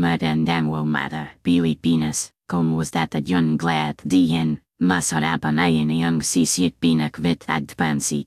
mud and amwo mother, Pilipinas, kom was that a young glad dihen, masarapan ayin yung sisit binak vit adpansit.